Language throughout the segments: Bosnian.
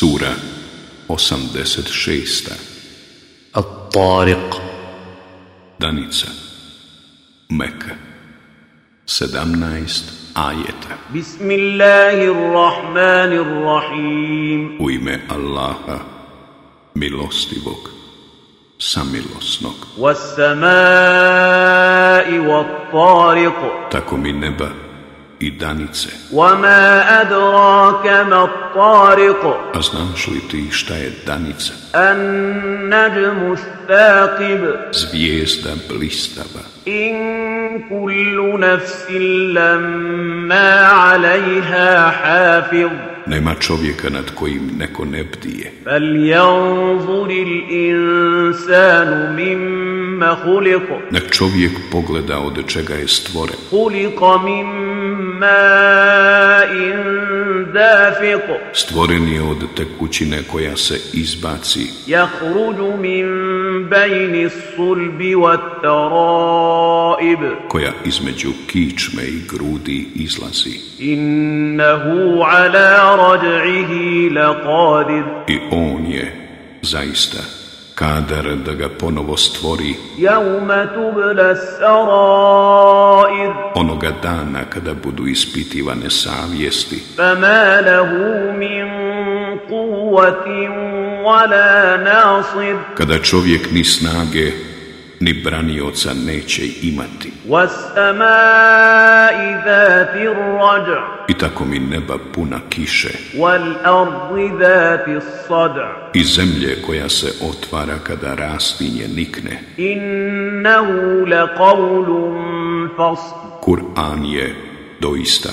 Sura 86. At-Tariq. Danica. Mekka. 17 ajeta. Bismillahirrahmanirrahim. U ime Allaha, milostivog, samilosnog. Was-samai wat-Tariq. Tako mi neba i danice وما أدراك ما الطارق a znaš li ti šta je danica النجم الثاقب zvijezda blistava إن كل نفس لما عليها حافظ nema čovjeka nad kojim neko ne bdije فلينظر الإنسان مما خلق nek čovjek pogleda od čega je stvoren خلق من ماء دافق ma'in dafiq stvoren je od tekućine koja se izbaci. yakhruju min bayni sulbi wat-taraib koja između kičme i grudi izlazi. innahu ala rad'ihi laqadir i on je zaista kadar da ga ponovo stvori. Onoga dana kada budu ispitivane savjesti. Kada čovjek ni snage ni branioca neće imati. Kada čovjek ni snage ذات الرجع i tako mi neba puna kiše والأرض ذات الصدع i zemlje koja se otvara kada rastinje nikne إنه لقول فصل Kur'an je doista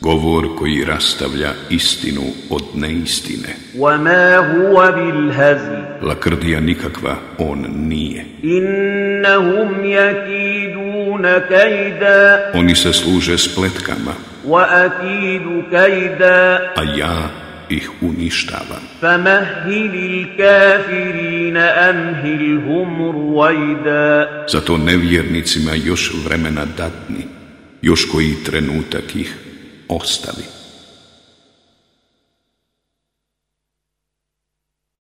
govor koji rastavlja istinu od neistine وما هو بالهزل lakrdija nikakva on nije إنهم يكيدون كيدا oni se služe spletkama وأكيد كيدا a ja ih uništavam فمهل الكافرين أمهلهم رويدا Zato nevjernicima još vremena datni, još koji trenutak ih ostavi.